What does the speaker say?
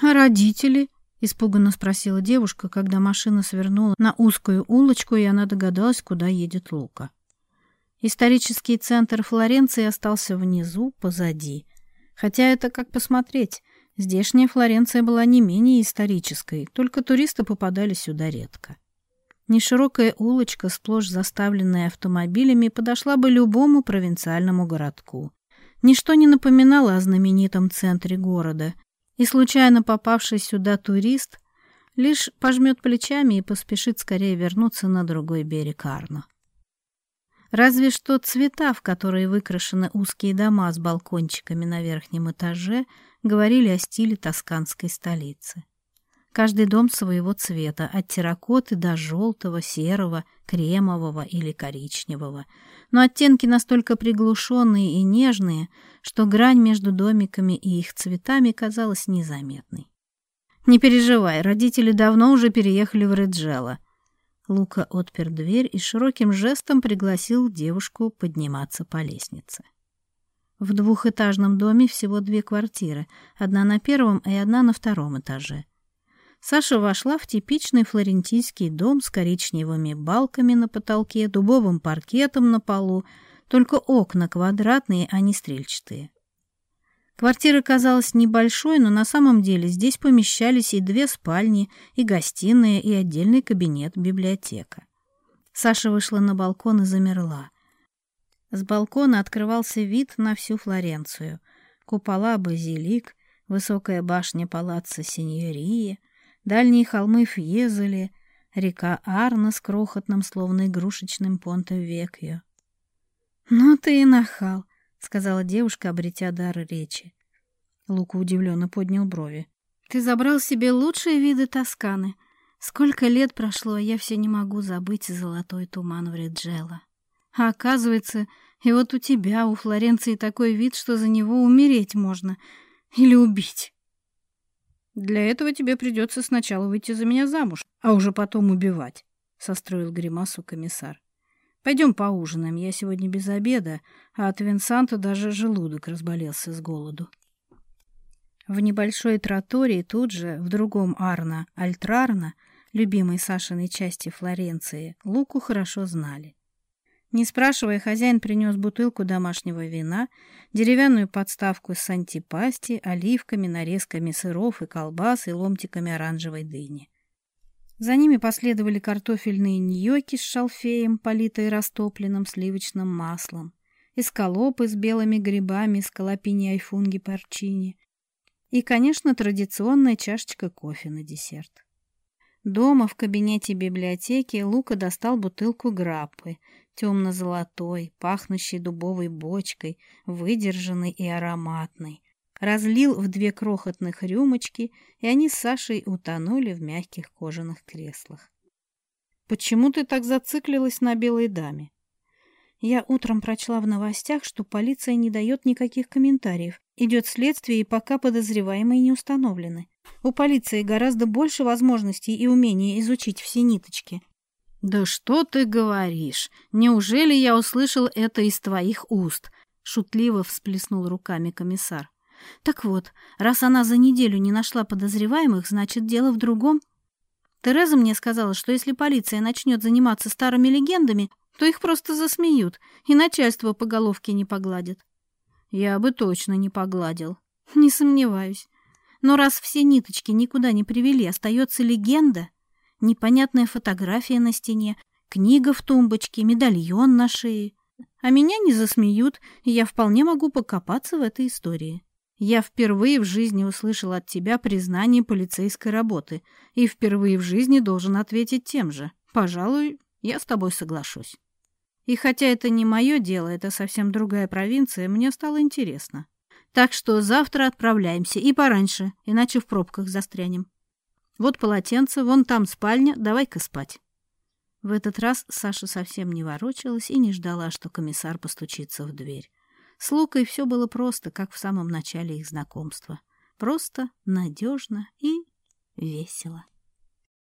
«А родители?» — испуганно спросила девушка, когда машина свернула на узкую улочку, и она догадалась, куда едет Лука. Исторический центр Флоренции остался внизу, позади. Хотя это как посмотреть. Здешняя Флоренция была не менее исторической, только туристы попадали сюда редко. Неширокая улочка, сплошь заставленная автомобилями, подошла бы любому провинциальному городку. Ничто не напоминало о знаменитом центре города, и случайно попавший сюда турист лишь пожмет плечами и поспешит скорее вернуться на другой берег Арно. Разве что цвета, в которые выкрашены узкие дома с балкончиками на верхнем этаже, говорили о стиле тосканской столицы. Каждый дом своего цвета, от терракоты до желтого, серого, кремового или коричневого. Но оттенки настолько приглушенные и нежные, что грань между домиками и их цветами казалась незаметной. «Не переживай, родители давно уже переехали в Реджело». Лука отпер дверь и широким жестом пригласил девушку подниматься по лестнице. В двухэтажном доме всего две квартиры, одна на первом и одна на втором этаже. Саша вошла в типичный флорентийский дом с коричневыми балками на потолке, дубовым паркетом на полу, только окна квадратные, а не стрельчатые. Квартира казалась небольшой, но на самом деле здесь помещались и две спальни, и гостиная, и отдельный кабинет библиотека. Саша вышла на балкон и замерла. С балкона открывался вид на всю Флоренцию. Купола базилик, высокая башня палаца Синьории, дальние холмы Фьезели, река Арна с крохотным, словно игрушечным понтом Векью. «Ну ты и нахал», — сказала девушка, обретя дар речи. Лука удивленно поднял брови. «Ты забрал себе лучшие виды Тосканы. Сколько лет прошло, а я все не могу забыть золотой туман в Реджело. А оказывается, и вот у тебя, у Флоренции такой вид, что за него умереть можно или убить». Для этого тебе придется сначала выйти за меня замуж, а уже потом убивать», — состроил гримасу комиссар. «Пойдем поужинаем, я сегодня без обеда, а от Винсанта даже желудок разболелся с голоду». В небольшой тротории тут же, в другом Арна, Альтрарна, любимой Сашиной части Флоренции, Луку хорошо знали. Не спрашивая, хозяин принес бутылку домашнего вина, деревянную подставку с антипасти, оливками, нарезками сыров и колбас и ломтиками оранжевой дыни. За ними последовали картофельные ньоки с шалфеем, политые растопленным сливочным маслом, эскалопы с белыми грибами, скалопини айфунги парчини и, конечно, традиционная чашечка кофе на десерт. Дома в кабинете библиотеки Лука достал бутылку граппы, темно-золотой, пахнущий дубовой бочкой, выдержанный и ароматный. Разлил в две крохотных рюмочки, и они с Сашей утонули в мягких кожаных креслах. «Почему ты так зациклилась на белой даме?» Я утром прочла в новостях, что полиция не дает никаких комментариев. Идет следствие, и пока подозреваемые не установлены. У полиции гораздо больше возможностей и умения изучить все ниточки. «Да что ты говоришь? Неужели я услышал это из твоих уст?» — шутливо всплеснул руками комиссар. «Так вот, раз она за неделю не нашла подозреваемых, значит, дело в другом. Тереза мне сказала, что если полиция начнет заниматься старыми легендами, то их просто засмеют, и начальство по головке не погладит». «Я бы точно не погладил». «Не сомневаюсь. Но раз все ниточки никуда не привели, остается легенда...» непонятная фотография на стене, книга в тумбочке, медальон на шее. А меня не засмеют, и я вполне могу покопаться в этой истории. Я впервые в жизни услышал от тебя признание полицейской работы и впервые в жизни должен ответить тем же. Пожалуй, я с тобой соглашусь. И хотя это не мое дело, это совсем другая провинция, мне стало интересно. Так что завтра отправляемся и пораньше, иначе в пробках застрянем. Вот полотенце, вон там спальня, давай-ка спать. В этот раз Саша совсем не ворочалась и не ждала, что комиссар постучится в дверь. С Лукой все было просто, как в самом начале их знакомства. Просто, надежно и весело.